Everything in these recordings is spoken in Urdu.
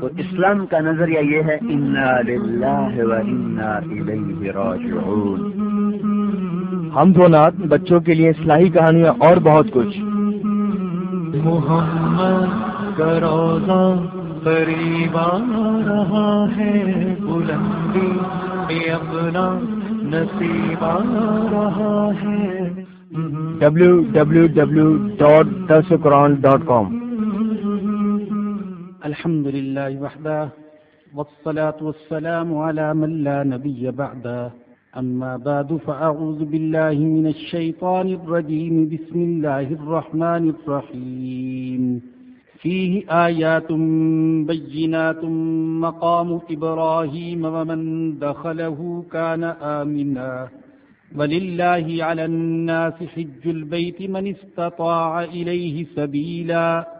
تو اسلام کا نظریہ یہ ہے ہم دو نات بچوں کے لیے اصلاحی کہانیاں اور بہت کچھ۔ محمد کا روزہ قریب آ رہا ہے بلندی میں اپنا نصیب آ رہا ہے۔ ڈبلو الحمد لله وحده، والصلاة والسلام على من لا نبي بعده. أما بعد، فأعوذ بالله من الشيطان الرجيم. بسم الله الرحمن الرحيم. فيه آيات بينات، مقام إبراهيم ومن دخله كان آمنا. ولله على الناس حج البيت من استطاع إليه سبيلا.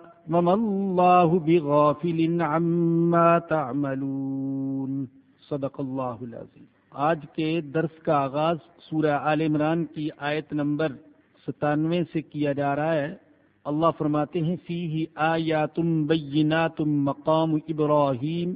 وما اللہ بغافل عما تعملون صدق اللہ العظیم آج کے درس کا آغاز سورہ آل عمران کی آیت نمبر ستانوے سے کیا جا رہا ہے۔ اللہ فرماتے ہیں فی ہی آیا تم بینا تم مقام ابراہیم۔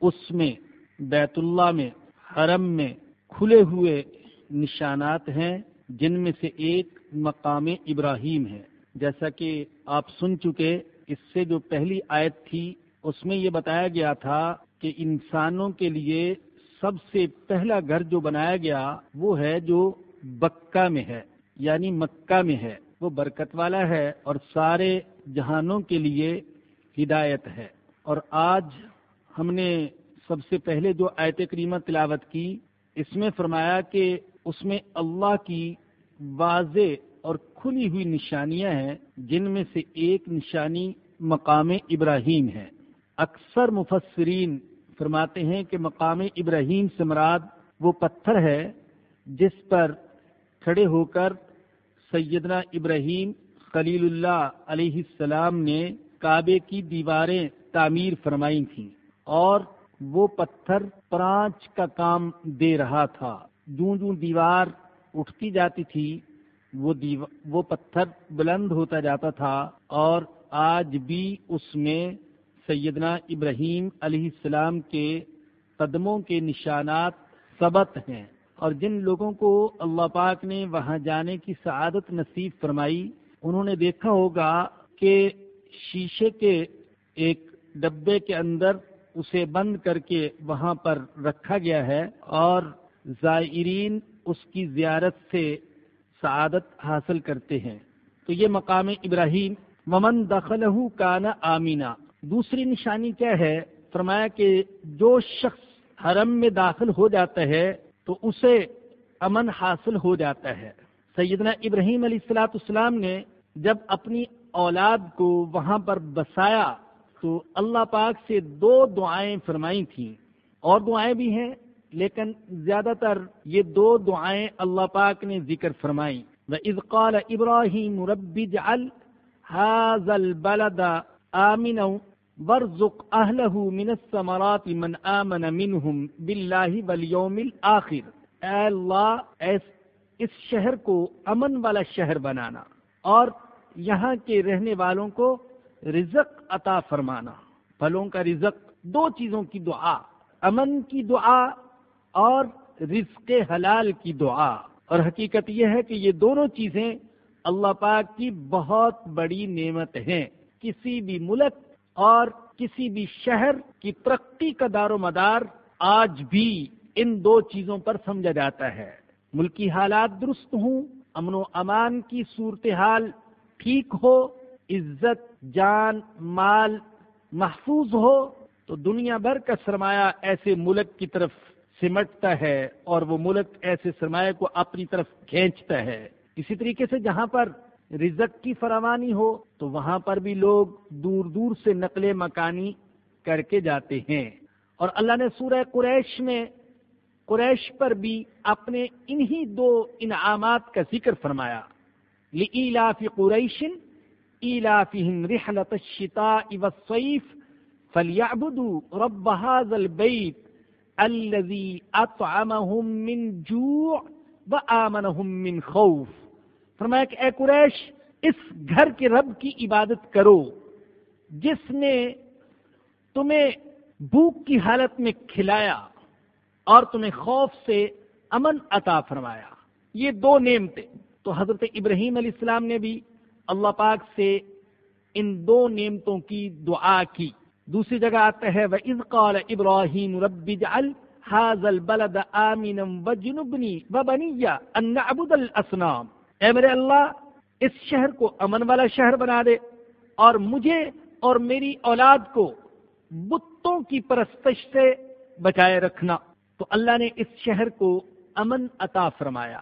اس میں، بیت اللہ میں، حرم میں کھلے ہوئے نشانات ہیں، جن میں سے ایک مقام ابراہیم ہے۔ جیسا کہ آپ سن چکے اس سے جو پہلی آیت تھی، اس میں یہ بتایا گیا تھا کہ انسانوں کے لیے سب سے پہلا گھر جو بنایا گیا وہ ہے جو بکہ میں ہے یعنی مکہ میں ہے۔ وہ برکت والا ہے اور سارے جہانوں کے لیے ہدایت ہے۔ اور آج ہم نے سب سے پہلے جو آیت کریمہ تلاوت کی، اس میں فرمایا کہ اس میں اللہ کی واضح اور کھلی ہوئی نشانیاں ہیں جن میں سے ایک نشانی مقام ابراہیم ہے۔ اکثر مفسرین فرماتے ہیں کہ مقام ابراہیم سے مراد وہ پتھر ہے جس پر کھڑے ہو کر سیدنا ابراہیم خلیل اللہ علیہ السلام نے کعبے کی دیواریں تعمیر فرمائی تھیں اور وہ پتھر پرانچ کا کام دے رہا تھا۔ جوں جوں دیوار اٹھتی جاتی تھی وہ وہ پتھر بلند ہوتا جاتا تھا اور آج بھی اس میں سیدنا ابراہیم علیہ السلام کے قدموں کے نشانات ثبت ہیں اور جن لوگوں کو اللہ پاک نے وہاں جانے کی سعادت نصیب فرمائی، انہوں نے دیکھا ہوگا کہ شیشے کے ایک ڈبے کے اندر اسے بند کر کے وہاں پر رکھا گیا ہے اور زائرین اس کی زیارت سے سعادت حاصل کرتے ہیں۔ تو یہ مقام ابراہیم ممن دخل کانا آمینا دوسری نشانی کیا ہے؟ فرمایا کہ جو شخص حرم میں داخل ہو جاتا ہے، تو اسے امن حاصل ہو جاتا ہے۔ سیدنا ابراہیم علیہ السلاۃ السلام نے جب اپنی اولاد کو وہاں پر بسایا، تو اللہ پاک سے دو دعائیں فرمائی تھیں۔ اور دعائیں بھی ہیں لیکن زیادہ تر یہ دو دعائیں اللہ پاک نے ذکر فرمائی و قال ابراہیم ربی جعل هذا البلد آمنا وارزق أهله من الثمرات من آمن منهم بالله واليوم الآخر اے اللہ اس شہر کو امن والا شہر بنانا اور یہاں کے رہنے والوں کو رزق عطا فرمانا۔ پھلوں کا رزق، دو چیزوں کی دعا۔ امن کی دعا اور رزق حلال کی دعا۔ اور حقیقت یہ ہے کہ یہ دونوں چیزیں اللہ پاک کی بہت بڑی نعمت ہے کسی بھی ملک اور کسی بھی شہر کی ترقی کا دار و مدار آج بھی ان دو چیزوں پر سمجھا جاتا ہے۔ ملکی حالات درست ہوں، امن و امان کی صورتحال ٹھیک ہو، عزت، جان، مال محفوظ ہو، تو دنیا بھر کا سرمایہ ایسے ملک کی طرف سمٹتا ہے اور وہ ملک ایسے سرمایہ کو اپنی طرف کھینچتا ہے۔ اسی طریقے سے جہاں پر رزق کی فراوانی ہو، تو وہاں پر بھی لوگ دور دور سے نقل مکانی کر کے جاتے ہیں۔ اور اللہ نے سورہ قریش میں، قریش پر بھی اپنے انہی دو انعامات کا ذکر فرمایا۔ لِإِلَافِ قُرَيْشٍ إِلَافِهِمْ رِحْلَةَ الشِّتَاءِ وَالصَّيْفِ فَلْيَعْبُدُوا رَبَّ هَذَا الْبَيْتِ الَّذِي أَطْعَمَهُم مِّن جُوعٍ وَآمَنَهُم مِّن خَوْفٍ. فرمایا کہ اے قریش، اس گھر کے رب کی عبادت کرو، جس نے تمہیں بھوک کی حالت میں کھلایا اور تمہیں خوف سے امن عطا فرمایا۔ یہ دو نعمتیں۔ تو حضرت ابراہیم علیہ السلام نے بھی اللہ پاک سے ان دو نعمتوں کی دعا کی۔ دوسری جگہ آتا ہے وہ قال ابراہیم ربی جعل هذا البلد آمنا وجنبنی وبنی ان نعبد الاسنام اے میرے اللہ، اس شہر کو امن والا شہر بنا دے اور مجھے اور میری اولاد کو بتوں کی پرستش سے بچائے رکھنا۔ تو اللہ نے اس شہر کو امن عطا فرمایا۔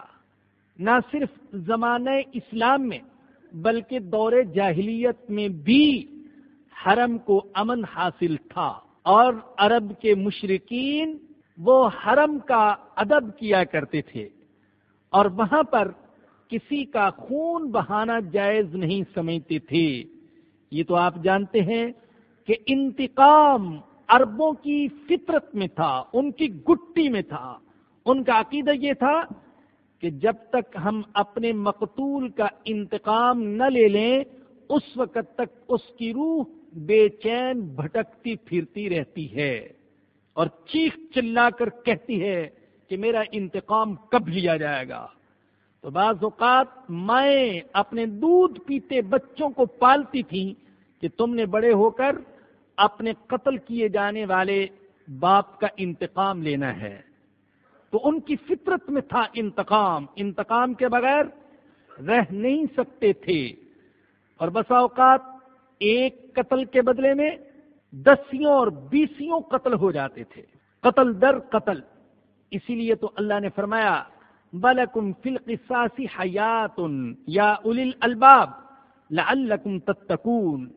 نہ صرف زمانہ اسلام میں، بلکہ دور جاہلیت میں بھی حرم کو امن حاصل تھا اور عرب کے مشرقین وہ حرم کا ادب کیا کرتے تھے اور وہاں پر کسی کا خون بہانا جائز نہیں سمجھتے تھے۔ یہ تو آپ جانتے ہیں کہ انتقام اربوں کی فطرت میں تھا، ان کی گٹی میں تھا۔ ان کا عقیدہ یہ تھا کہ جب تک ہم اپنے مقتول کا انتقام نہ لے لیں، اس وقت تک اس کی روح بے چین بھٹکتی پھرتی رہتی ہے اور چیخ چلا کر کہتی ہے کہ میرا انتقام کب لیا جائے گا۔ تو بعض اوقات مائیں اپنے دودھ پیتے بچوں کو پالتی تھیں کہ تم نے بڑے ہو کر اپنے قتل کیے جانے والے باپ کا انتقام لینا ہے۔ تو ان کی فطرت میں تھا انتقام۔ انتقام کے بغیر رہ نہیں سکتے تھے۔ اور بسا اوقات ایک قتل کے بدلے میں دسیوں اور بیسیوں قتل ہو جاتے تھے۔ قتل در قتل۔ اسی لیے تو اللہ نے فرمایا بلکم فلقساسی حیات یا اول الباب لعلکم تتقون۔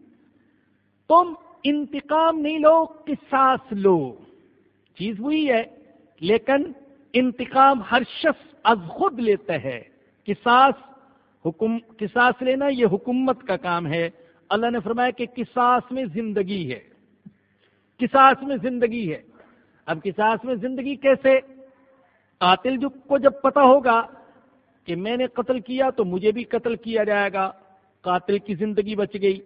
تم انتقام نہیں لو، قصاص لو۔ چیز وہی ہے، لیکن انتقام ہر شخص از خود لیتا ہے۔ قصاص حکم، قصاص لینا یہ حکومت کا کام ہے۔ اللہ نے فرمایا کہ قصاص میں زندگی ہے۔ قصاص میں زندگی ہے۔ اب قصاص میں زندگی کیسے؟ قاتل جو کو جب پتا ہوگا کہ میں نے قتل کیا تو مجھے بھی قتل کیا جائے گا۔ قاتل کی زندگی بچ گئی۔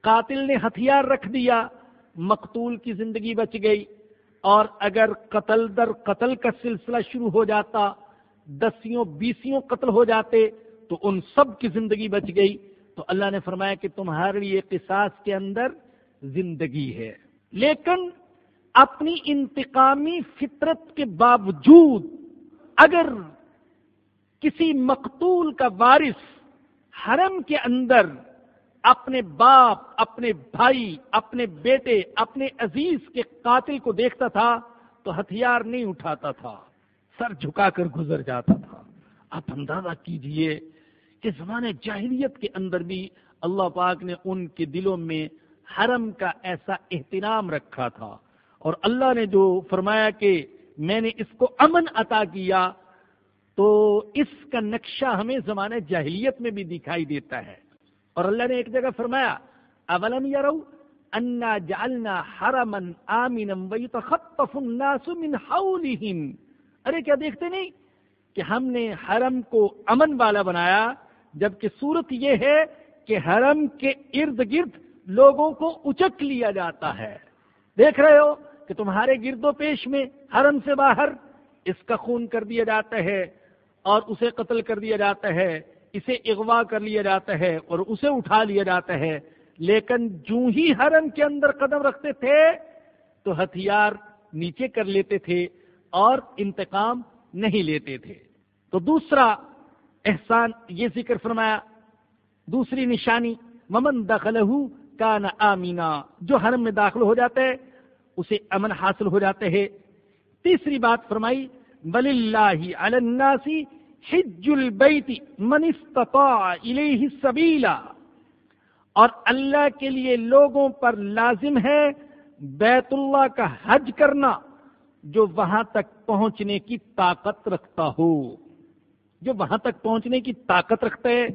قاتل نے ہتھیار رکھ دیا، مقتول کی زندگی بچ گئی۔ اور اگر قتل در قتل کا سلسلہ شروع ہو جاتا، دسیوں، بیسیوں قتل ہو جاتے تو ان سب کی زندگی بچ گئی۔ تو اللہ نے فرمایا کہ تمہارے لیے قصاص کے اندر زندگی ہے۔ لیکن اپنی انتقامی فطرت کے باوجود اگر کسی مقتول کا وارث حرم کے اندر اپنے باپ، اپنے بھائی، اپنے بیٹے، اپنے عزیز کے قاتل کو دیکھتا تھا تو ہتھیار نہیں اٹھاتا تھا، سر جھکا کر گزر جاتا تھا۔ آپ اندازہ کیجیے کہ زمانے جاہلیت کے اندر بھی اللہ پاک نے ان کے دلوں میں حرم کا ایسا احترام رکھا تھا۔ اور اللہ نے جو فرمایا کہ میں نے اس کو امن عطا کیا، تو اس کا نقشہ ہمیں زمانے جاہلیت میں بھی دکھائی دیتا ہے۔ اور اللہ نے ایک جگہ فرمایا، اولم یرو انا جعلنا حرما آمنا ویتخطف الناس من حولهم ارے کیا دیکھتے نہیں کہ ہم نے حرم کو امن والا بنایا جبکہ صورت یہ ہے کہ حرم کے ارد گرد لوگوں کو اچک لیا جاتا ہے۔ دیکھ رہے ہو کہ تمہارے گرد و پیش میں حرم سے باہر اس کا خون کر دیا جاتا ہے اور اسے قتل کر دیا جاتا ہے، اسے اغوا کر لیا جاتا ہے اور اسے اٹھا لیا جاتا ہے۔ لیکن جو ہی حرم کے اندر قدم رکھتے تھے تو ہتھیار نیچے کر لیتے تھے اور انتقام نہیں لیتے تھے۔ تو دوسرا احسان، یہ ذکر فرمایا، دوسری نشانی ممن دخل کا نہ آمینا جو حرم میں داخل ہو جاتا ہے اسے امن حاصل ہو جاتے ہیں۔ تیسری بات فرمائی بل اللہ حج البیت من استطاع الیہ سبیلا اور اللہ کے لیے لوگوں پر لازم ہے بیت اللہ کا حج کرنا، جو وہاں تک پہنچنے کی طاقت رکھتا ہو۔ جو وہاں تک پہنچنے کی طاقت رکھتا ہے،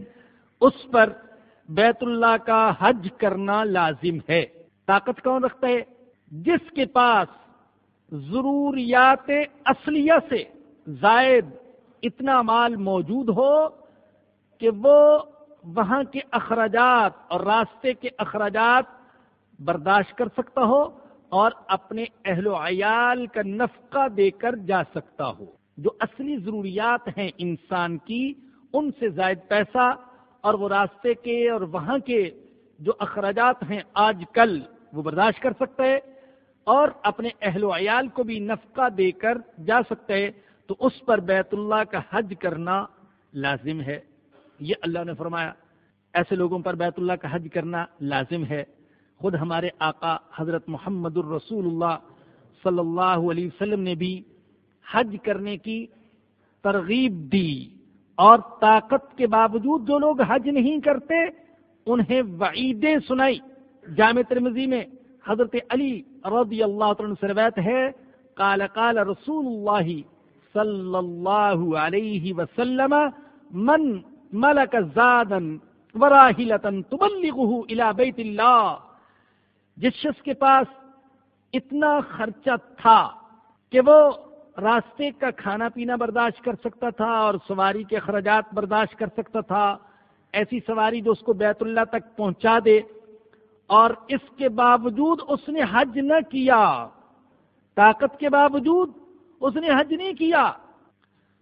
اس پر بیت اللہ کا حج کرنا لازم ہے۔ طاقت کون رکھتا ہے؟ جس کے پاس ضروریات اصلیہ سے زائد اتنا مال موجود ہو کہ وہ وہاں کے اخراجات اور راستے کے اخراجات برداشت کر سکتا ہو اور اپنے اہل و عیال کا نفقہ دے کر جا سکتا ہو۔ جو اصلی ضروریات ہیں انسان کی، ان سے زائد پیسہ اور وہ راستے کے اور وہاں کے جو اخراجات ہیں آج کل وہ برداشت کر سکتا ہے اور اپنے اہل و عیال کو بھی نفقہ دے کر جا سکتا ہے تو اس پر بیت اللہ کا حج کرنا لازم ہے۔ یہ اللہ نے فرمایا، ایسے لوگوں پر بیت اللہ کا حج کرنا لازم ہے۔ خود ہمارے آقا حضرت محمد الرسول اللہ صلی اللہ علیہ وسلم نے بھی حج کرنے کی ترغیب دی اور طاقت کے باوجود جو لوگ حج نہیں کرتے، انہیں وعیدیں سنائی۔ جامع ترمزی میں حضرت علی رضی اللہ عنہ سے روایت ہے، قال قال رسول اللہ صلی اللہ علیہ وسلم، من ملک زادن وراہلتن تبلغه الى بیت اللہ جس شخص کے پاس اتنا خرچہ تھا کہ وہ راستے کا کھانا پینا برداشت کر سکتا تھا اور سواری کے اخراجات برداشت کر سکتا تھا۔ ایسی سواری جو اس کو بیت اللہ تک پہنچا دے۔ اور اس کے باوجود اس نے حج نہ کیا۔ طاقت کے باوجود اس نے حج نہیں کیا۔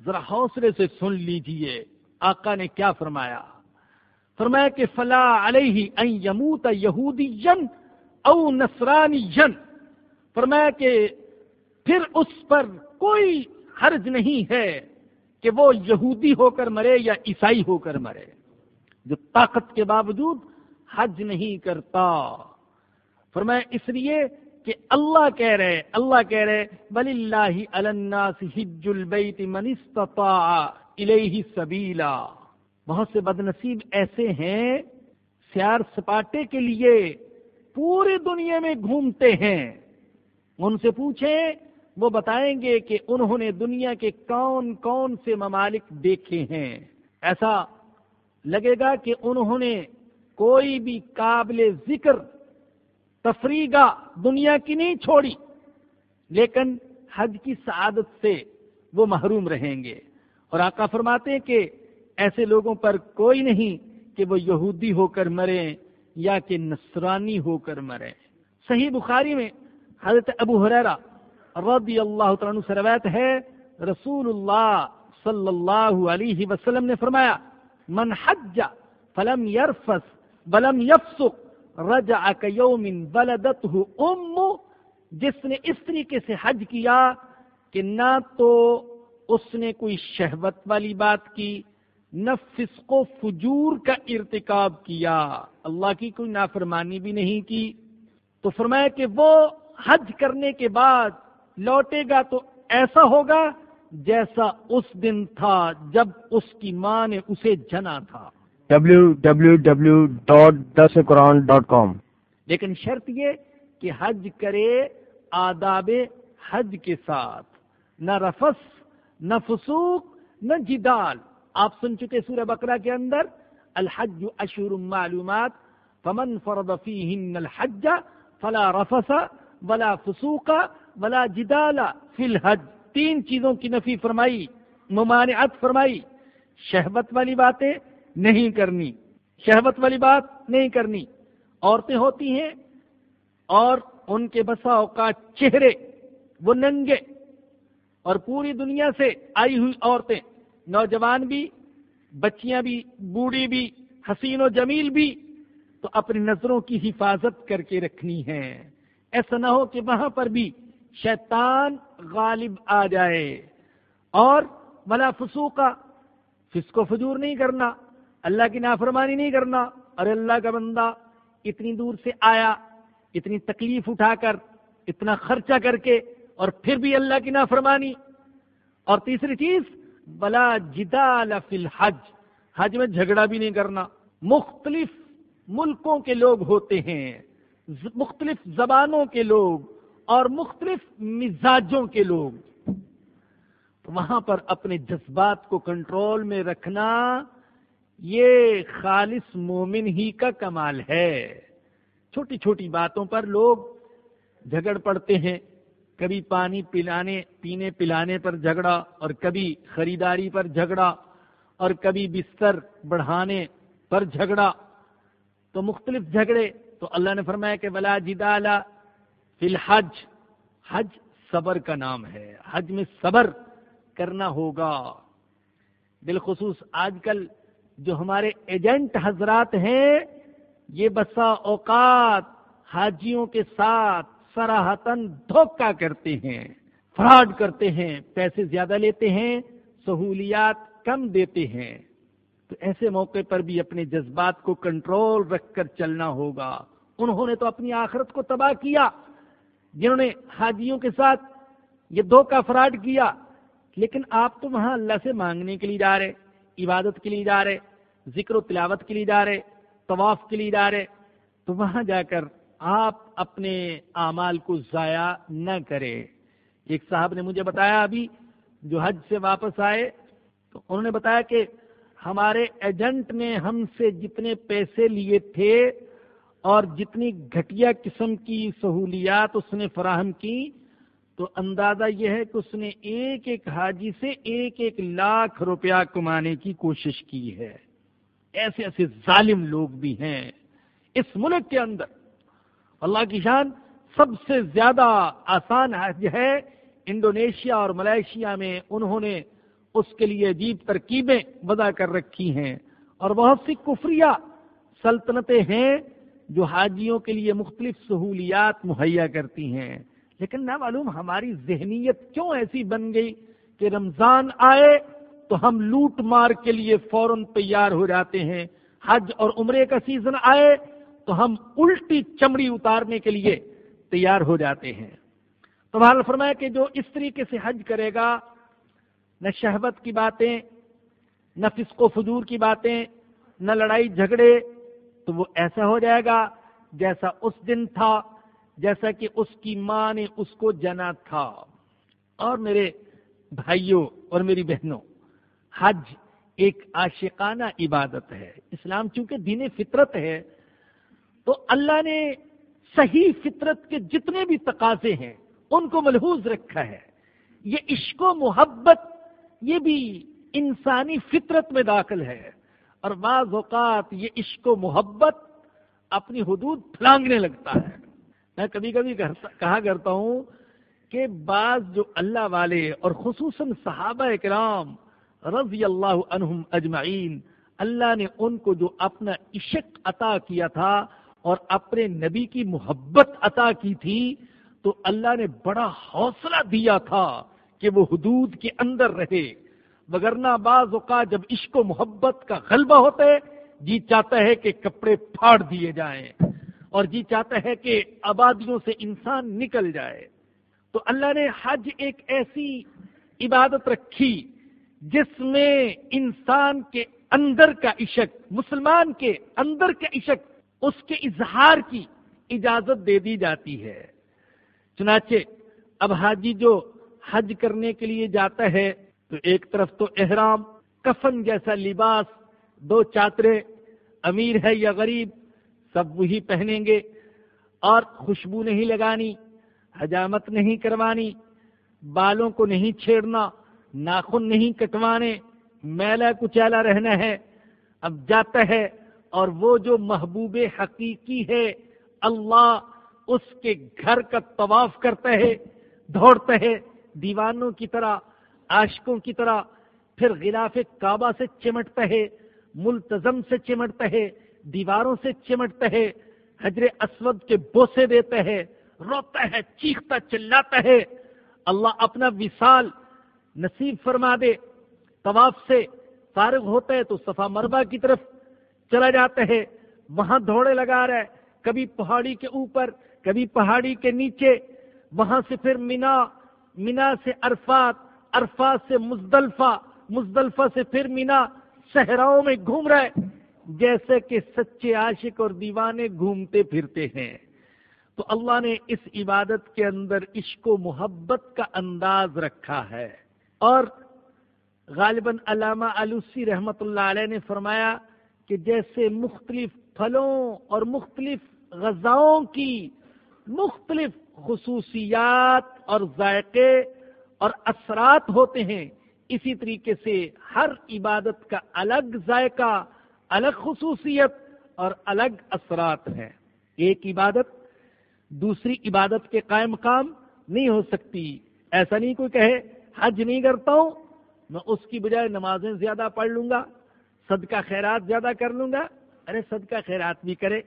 ذرا حوصلے سے سن لیجیے۔ آقا نے کیا فرمایا؟ فرمایا کہ فلا علیہ ان یموت یہودی جن او نسرانی جن فرمایا کہ پھر اس پر کوئی حرج نہیں ہے کہ وہ یہودی ہو کر مرے یا عیسائی ہو کر مرے، جو طاقت کے باوجود حج نہیں کرتا۔ فرمایا، اس لیے کہ اللہ کہہ رہے، اللہ کہہ رہے بل اللہ الناس حج البیت من استطاع الیہ سبیلا بہت سے بد نصیب ایسے ہیں، سیار سپاٹے کے لیے پوری دنیا میں گھومتے ہیں۔ ان سے پوچھیں وہ بتائیں گے کہ انہوں نے دنیا کے کون کون سے ممالک دیکھے ہیں۔ ایسا لگے گا کہ انہوں نے کوئی بھی قابل ذکر تفریح دنیا کی نہیں چھوڑی، لیکن حج کی سعادت سے وہ محروم رہیں گے۔ اور آقا فرماتے ہیں کہ ایسے لوگوں پر کوئی نہیں کہ وہ یہودی ہو کر مرے یا کہ نصرانی ہو کر مرے صحیح بخاری میں حضرت ابو حریرا رضی اللہ تعالیٰ سے روایت ہے رسول اللہ صلی اللہ علیہ وسلم نے فرمایا، من حج فلم یرفس بلم یفسق رجع کیوم بلدته ام جس نے اس طریقے سے حج کیا کہ نہ تو اس نے کوئی شہوت والی بات کی، نہ فسق و فجور کا ارتکاب کیا۔ اللہ کی کوئی نافرمانی بھی نہیں کی۔ تو فرمایا کہ وہ حج کرنے کے بعد لوٹے گا تو ایسا ہوگا جیسا اس دن تھا جب اس کی ماں نے اسے جنا تھا۔ www.dasquran.com لیکن شرط یہ کہ حج کرے آداب حج کے ساتھ۔ نہ رفس نہ فسوق نہ جدال۔ آپ سن چکے سورہ بقرہ کے اندر الحج اشور معلومات فمن فرض فیہن الحج فلا رفس ولا فسوق ولا جدال فی الحج. تین چیزوں کی نفی فرمائی، ممانعت فرمائی. شہبت والی باتیں نہیں کرنی، شہوت والی بات نہیں کرنی. عورتیں ہوتی ہیں اور ان کے بسا اوقات چہرے، وہ ننگے. اور پوری دنیا سے آئی ہوئی عورتیں، نوجوان بھی، بچیاں بھی، بوڑھی بھی، حسین و جمیل بھی، تو اپنی نظروں کی حفاظت کر کے رکھنی ہے۔ ایسا نہ ہو کہ وہاں پر بھی شیطان غالب آ جائے۔ اور ملا فسوقہ فسق و فجور نہیں کرنا، اللہ کی نافرمانی نہیں کرنا۔ ارے اللہ کا بندہ اتنی دور سے آیا، اتنی تکلیف اٹھا کر، اتنا خرچہ کر کے، اور پھر بھی اللہ کی نافرمانی۔ اور تیسری چیز بلا جدال فی الحج، حج میں جھگڑا بھی نہیں کرنا۔ مختلف ملکوں کے لوگ ہوتے ہیں، مختلف زبانوں کے لوگ اور مختلف مزاجوں کے لوگ۔ وہاں پر اپنے جذبات کو کنٹرول میں رکھنا یہ خالص مومن ہی کا کمال ہے۔ چھوٹی چھوٹی باتوں پر لوگ جھگڑ پڑتے ہیں۔ کبھی پانی پلانے، پینے پلانے پر جھگڑا اور کبھی خریداری پر جھگڑا اور کبھی بستر بڑھانے پر جھگڑا۔ تو مختلف جھگڑے، تو اللہ نے فرمایا کہ بلا جدالا فی الحج، حج صبر کا نام ہے۔ حج میں صبر کرنا ہوگا۔ بالخصوص آج کل جو ہمارے ایجنٹ حضرات ہیں، یہ بسا اوقات حاجیوں کے ساتھ سراہتن دھوکہ کرتے ہیں، فراڈ کرتے ہیں، پیسے زیادہ لیتے ہیں، سہولیات کم دیتے ہیں۔ تو ایسے موقع پر بھی اپنے جذبات کو کنٹرول رکھ کر چلنا ہوگا۔ انہوں نے تو اپنی آخرت کو تباہ کیا۔ جنہوں نے حاجیوں کے ساتھ یہ دھوکہ فراڈ کیا، لیکن آپ تو وہاں اللہ سے مانگنے کے لیے جا رہے، عبادت کے لیے جا رہے، ذکر و تلاوت کے لیے جا رہے، طواف کے لیے جا رہے، تو وہاں جا کر آپ اپنے اعمال کو ضائع نہ کرے ایک صاحب نے مجھے بتایا ابھی جو حج سے واپس آئے، تو انہوں نے بتایا کہ ہمارے ایجنٹ نے ہم سے جتنے پیسے لیے تھے اور جتنی گھٹیا قسم کی سہولیات اس نے فراہم کی، تو اندازہ یہ ہے کہ اس نے ایک ایک حاجی سے ایک ایک لاکھ روپیہ کمانے کی کوشش کی ہے۔ ایسے ایسے ظالم لوگ بھی ہیں۔ اس ملک کے اندر اللہ کی شان سب سے زیادہ آسان حج ہے۔ انڈونیشیا اور ملائیشیا میں انہوں نے اس کے لیے عجیب ترکیبیں وضع کر رکھی ہیں۔ اور بہت سی کفریہ سلطنتیں ہیں۔ جو حاجیوں کے لیے مختلف سہولیات مہیا کرتی ہیں۔ لیکن نہ معلوم ہماری ذہنیت کیوں ایسی بن گئی کہ رمضان آئے تو ہم لوٹ مار کے لیے فوراً تیار ہو جاتے ہیں۔ حج اور عمرے کا سیزن آئے تو ہم الٹی چمڑی اتارنے کے لیے تیار ہو جاتے ہیں۔ تو بحال فرمایا کہ جو اس طریقے سے حج کرے گا، نہ شہبت کی باتیں، نہ فسق و فجور کی باتیں، نہ لڑائی جھگڑے تو وہ ایسا ہو جائے گا جیسا اس دن تھا، جیسا کہ اس کی ماں نے اس کو جنا تھا اور میرے بھائیوں اور میری بہنوں، حج ایک عاشقانہ عبادت ہے۔ اسلام چونکہ دین فطرت ہے، تو اللہ نے صحیح فطرت کے جتنے بھی تقاضے ہیں، ان کو ملحوظ رکھا ہے۔ یہ عشق و محبت، یہ بھی انسانی فطرت میں داخل ہے۔ اور بعض اوقات یہ عشق و محبت اپنی حدود پھلانگنے لگتا ہے۔ میں کبھی کبھی کہا کرتا ہوں کہ بعض جو اللہ والے اور خصوصاً صحابہ کرام رضی اللہ عنہم اجمعین، اللہ نے ان کو جو اپنا عشق عطا کیا تھا اور اپنے نبی کی محبت عطا کی تھی، تو اللہ نے بڑا حوصلہ دیا تھا کہ وہ حدود کے اندر رہے۔ وگرنہ بعض اوقات جب عشق و محبت کا غلبہ ہوتا ہے جی چاہتا ہے کہ کپڑے پھاڑ دیے جائیں اور جی چاہتا ہے کہ آبادیوں سے انسان نکل جائے۔ تو اللہ نے حج ایک ایسی عبادت رکھی جس میں انسان کے اندر کا عشق، مسلمان کے اندر کا عشق، اس کے اظہار کی اجازت دے دی جاتی ہے۔ چنانچہ اب حاجی جو حج کرنے کے لیے جاتا ہے تو ایک طرف تو احرام، کفن جیسا لباس، دو چاترے امیر ہے یا غریب، سب وہی پہنیں گے۔ اور خوشبو نہیں لگانی، حجامت نہیں کروانی، بالوں کو نہیں چھیڑنا، ناخن نہیں کٹوانے میلا کچیلا رہنا ہے۔ اب جاتا ہے اور وہ جو محبوب حقیقی ہے، اللہ اس کے گھر کا طواف کرتا ہے، دوڑتا ہے، دیوانوں کی طرح عاشقوں کی طرح پھر غلاف کعبہ سے چمٹتا ہے ملتظم سے چمٹتا ہے دیواروں سے چمٹتا ہے حجر اسود کے بوسے دیتا ہے روتا ہے، چیختا، چلاتا ہے۔ اللہ اپنا وصال نصیب فرما دے۔ طواف سے فارغ ہوتا ہے تو صفا مربع کی طرف چلا جاتا ہے۔ وہاں دوڑے لگا رہا ہے۔ کبھی پہاڑی کے اوپر، کبھی پہاڑی کے نیچے۔ وہاں سے پھر مینا مینا سے عرفات عرفات سے مزدلفہ مزدلفہ سے پھر مینا صحراؤں میں گھوم رہا ہے۔ جیسے کہ سچے عاشق اور دیوانے گھومتے پھرتے ہیں۔ تو اللہ نے اس عبادت کے اندر عشق و محبت کا انداز رکھا ہے۔ اور غالباً علامہ علوسی رحمت اللہ علیہ نے فرمایا کہ جیسے مختلف پھلوں اور مختلف غذاؤں کی مختلف خصوصیات اور ذائقے اور اثرات ہوتے ہیں، اسی طریقے سے ہر عبادت کا الگ ذائقہ، الگ خصوصیت اور الگ اثرات ہیں۔ ایک عبادت دوسری عبادت کے قائم مقام نہیں ہو سکتی۔ ایسا نہیں کوئی کہے، حج نہیں کرتا ہوں، میں اس کی بجائے نمازیں زیادہ پڑھ لوں گا، صدقہ خیرات زیادہ کر لوں گا۔ ارے، صدقہ خیرات بھی کرے،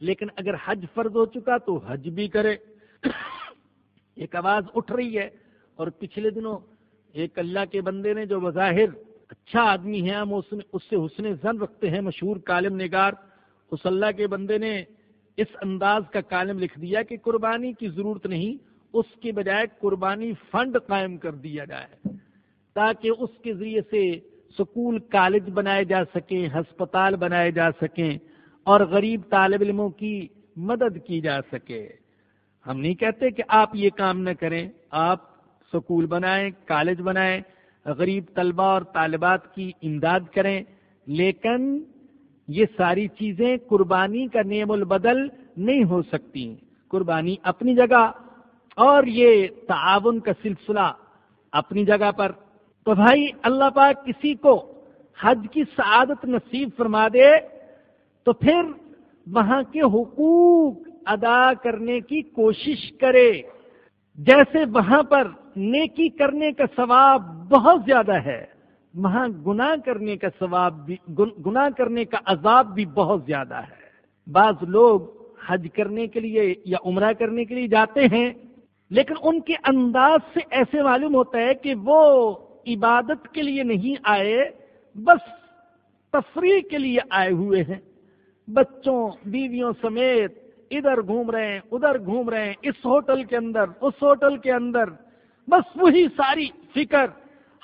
لیکن اگر حج فرض ہو چکا تو حج بھی کرے۔ ایک آواز اٹھ رہی ہے۔ اور پچھلے دنوں ایک اللہ کے بندے نے جو بظاہر اچھا آدمی ہے ہم اس سے حسن زن رکھتے ہیں، مشہور کالم نگار، اس اللہ کے بندے نے اس انداز کا کالم لکھ دیا کہ قربانی کی ضرورت نہیں، اس کے بجائے قربانی فنڈ قائم کر دیا جائے، تاکہ اس کے ذریعے سے سکول کالج بنائے جا سکیں، ہسپتال بنائے جا سکیں، اور غریب طالب علموں کی مدد کی جا سکے۔ ہم نہیں کہتے کہ آپ یہ کام نہ کریں، آپ سکول بنائیں، کالج بنائیں، غریب طلبہ اور طالبات کی امداد کریں۔ لیکن یہ ساری چیزیں قربانی کا نیم البدل نہیں ہو سکتی۔ قربانی اپنی جگہ اور یہ تعاون کا سلسلہ اپنی جگہ پر۔ تو بھائی، اللہ پاک کسی کو حج کی سعادت نصیب فرما دے تو پھر وہاں کے حقوق ادا کرنے کی کوشش کرے۔ جیسے وہاں پر نیکی کرنے کا ثواب بہت زیادہ ہے، وہاں گناہ کرنے کا ثواب بھی گناہ کرنے کا عذاب بھی بہت زیادہ ہے۔ بعض لوگ حج کرنے کے لیے یا عمرہ کرنے کے لیے جاتے ہیں، لیکن ان کے انداز سے ایسے معلوم ہوتا ہے کہ وہ عبادت کے لیے نہیں آئے، بس تفریح کے لیے آئے ہوئے ہیں۔ بچوں، بیویوں سمیت ادھر گھوم رہے ہیں، ادھر گھوم رہے ہیں، اس ہوٹل کے اندر، اس ہوٹل کے اندر۔ بس وہی ساری فکر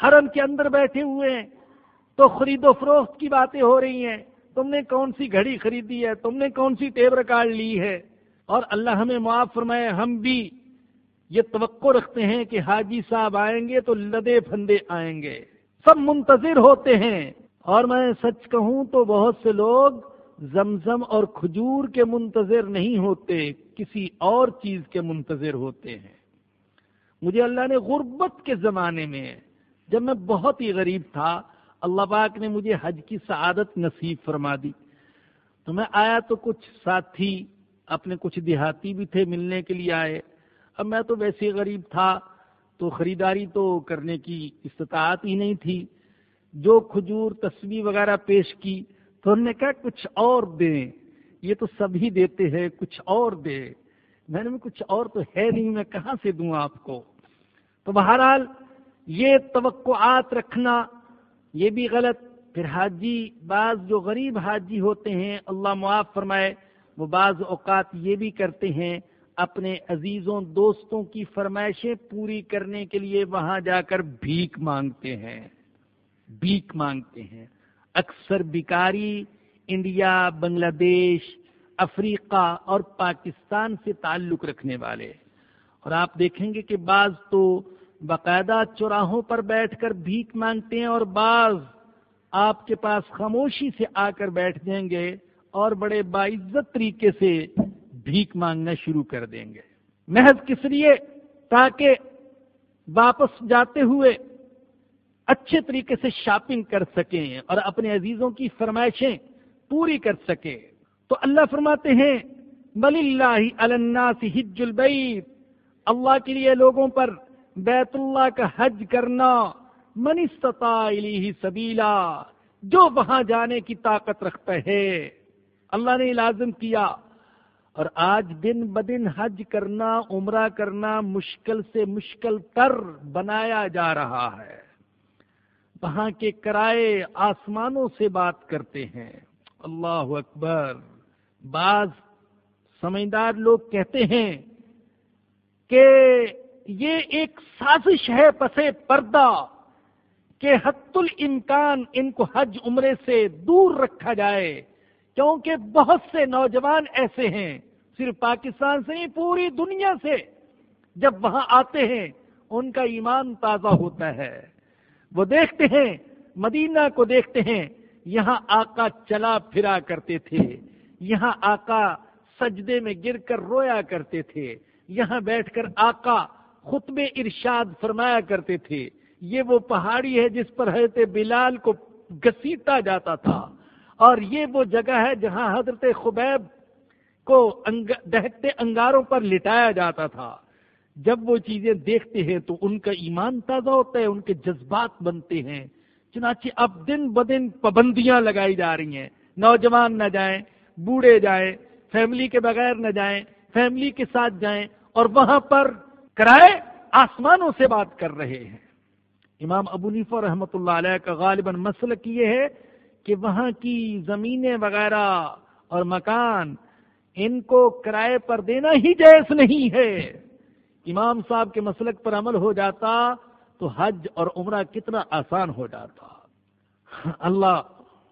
ہرن کے اندر بیٹھے ہوئے ہیں۔ تو خرید و فروخت کی باتیں ہو رہی ہیں۔ تم نے کون سی گھڑی خریدی ہے؟ تم نے کون سی ٹیب ریکارڈ لی ہے؟ اور اللہ ہمیں معاف فرمائے، ہم بھی یہ توقع رکھتے ہیں کہ حاجی صاحب آئیں گے تو لدے پھندے آئیں گے۔ سب منتظر ہوتے ہیں۔ اور میں سچ کہوں تو بہت سے لوگ زمزم اور کھجور کے منتظر نہیں ہوتے، کسی اور چیز کے منتظر ہوتے ہیں۔ مجھے اللہ نے غربت کے زمانے میں، جب میں بہت ہی غریب تھا، اللہ پاک نے مجھے حج کی سعادت نصیب فرما دی۔ تو میں آیا تو کچھ ساتھی اپنے کچھ دیہاتی بھی تھے ملنے کے لیے آئے۔ اب میں تو ویسے غریب تھا، تو خریداری تو کرنے کی استطاعت ہی نہیں تھی۔ جو کھجور تصویر وغیرہ پیش کی تو انہوں نے کہا، کچھ اور دیں. یہ تو سبھی دیتے ہیں، کچھ اور دے میں نے کچھ اور تو ہے نہیں، میں کہاں سے دوں آپ کو؟ تو بہرحال یہ توقعات رکھنا یہ بھی غلط۔ پھر حاجی، بعض جو غریب حاجی ہوتے ہیں، اللہ معاف فرمائے، وہ بعض اوقات یہ بھی کرتے ہیں، اپنے عزیزوں، دوستوں کی فرمائشیں پوری کرنے کے لیے وہاں جا کر بھیک مانگتے ہیں، بھیک مانگتے ہیں۔ اکثر بیکاری انڈیا، بنگلہ دیش، افریقہ اور پاکستان سے تعلق رکھنے والے اور آپ دیکھیں گے کہ بعض تو باقاعدہ چوراہوں پر بیٹھ کر بھیک مانگتے ہیں اور بعض آپ کے پاس خاموشی سے آ کر بیٹھ جائیں گے اور بڑے باعزت طریقے سے بھیک مانگنا شروع کر دیں گے۔ محض کس لیے؟ تاکہ واپس جاتے ہوئے اچھے طریقے سے شاپنگ کر سکیں اور اپنے عزیزوں کی فرمائشیں پوری کر سکے تو اللہ فرماتے ہیں بل اللہ الناس حج البیت اللہ کے لیے لوگوں پر بیت اللہ کا حج کرنا، من استطاع الیہ سبیلا جو وہاں جانے کی طاقت رکھتا ہے۔ اللہ نے لازم کیا۔ اور آج دن بدن حج کرنا، عمرہ کرنا مشکل سے مشکل تر بنایا جا رہا ہے۔ وہاں کے کرائے آسمانوں سے بات کرتے ہیں۔ اللہ اکبر۔ بعض سمجھدار لوگ کہتے ہیں کہ یہ ایک سازش ہے پسے پردہ کہ حت الامکان ان کو حج عمرے سے دور رکھا جائے، کیونکہ بہت سے نوجوان ایسے ہیں، صرف پاکستان سے نہیں، پوری دنیا سے جب وہاں آتے ہیں، ان کا ایمان تازہ ہوتا ہے۔ وہ دیکھتے ہیں، مدینہ کو دیکھتے ہیں، یہاں آقا چلا پھرا کرتے تھے، یہاں آقا سجدے میں گر کر رویا کرتے تھے، یہاں بیٹھ کر آقا خطب ارشاد فرمایا کرتے تھے۔ یہ وہ پہاڑی ہے جس پر حضرت بلال کو گسیٹا جاتا تھا۔ اور یہ وہ جگہ ہے جہاں حضرت خبیب کو انگ دہتے انگاروں پر لٹایا جاتا تھا۔ جب وہ چیزیں دیکھتے ہیں تو ان کا ایمان تازہ ہوتا ہے، ان کے جذبات بنتے ہیں۔ چنانچہ اب دن بدن پابندیاں لگائی جا رہی ہیں۔ نوجوان نہ جائیں، بوڑھے جائیں، فیملی کے بغیر نہ جائیں، فیملی کے ساتھ جائیں اور وہاں پر کرائے آسمانوں سے بات کر رہے ہیں۔ امام ابو نیفا رحمۃ اللہ علیہ کا غالباً مسلک یہ ہے کہ وہاں کی زمینیں وغیرہ اور مکان، ان کو کرائے پر دینا ہی جیس نہیں ہے۔ امام صاحب کے مسلک پر عمل ہو جاتا تو حج اور عمرہ کتنا آسان ہو جاتا۔ اللہ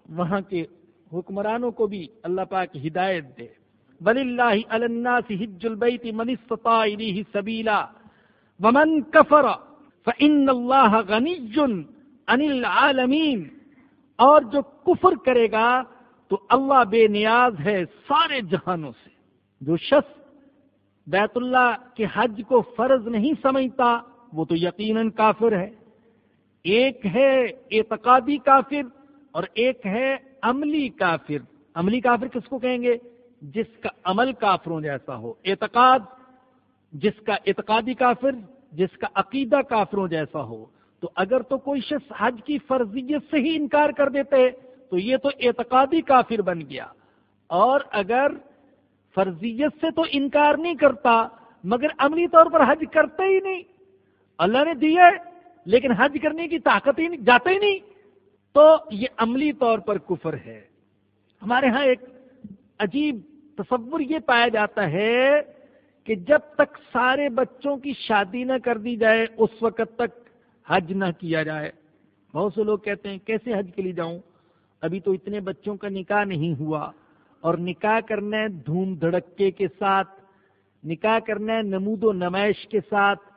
وہاں کے حکمرانوں کو بھی اللہ پاک ہدایت دے۔ بل اللہ الناس حج البیت من استطاع الیہ سبیلا ومن کفر فان اللہ غنی عن العالمین اور جو کفر کرے گا تو اللہ بے نیاز ہے سارے جہانوں سے۔ جو شخص بیت اللہ کے حج کو فرض نہیں سمجھتا، وہ تو یقیناً کافر ہے۔ ایک ہے اعتقادی کافر اور ایک ہے عملی کافر۔ عملی کافر کس کو کہیں گے؟ جس کا عمل کافروں جیسا ہو۔ اعتقاد، جس کا اعتقادی کافر، جس کا عقیدہ کافروں جیسا ہو۔ تو اگر تو کوئی شخص حج کی فرضیت سے ہی انکار کر دیتے، تو یہ تو اعتقادی کافر بن گیا۔ اور اگر فرضیت سے تو انکار نہیں کرتا، مگر عملی طور پر حج کرتے ہی نہیں۔ اللہ نے دیا لیکن حج کرنے کی طاقت ہی نہیں جاتے ہی نہیں۔ تو یہ عملی طور پر کفر ہے۔ ہمارے ہاں ایک عجیب تصور یہ پایا جاتا ہے کہ جب تک سارے بچوں کی شادی نہ کر دی جائے، اس وقت تک حج نہ کیا جائے۔ بہت سے لوگ کہتے ہیں، کیسے حج کے لیے جاؤں؟ ابھی تو اتنے بچوں کا نکاح نہیں ہوا۔ اور نکاح کرنا ہے دھوم دھڑکے کے ساتھ، نکاح کرنا ہے نمود و نمائش کے ساتھ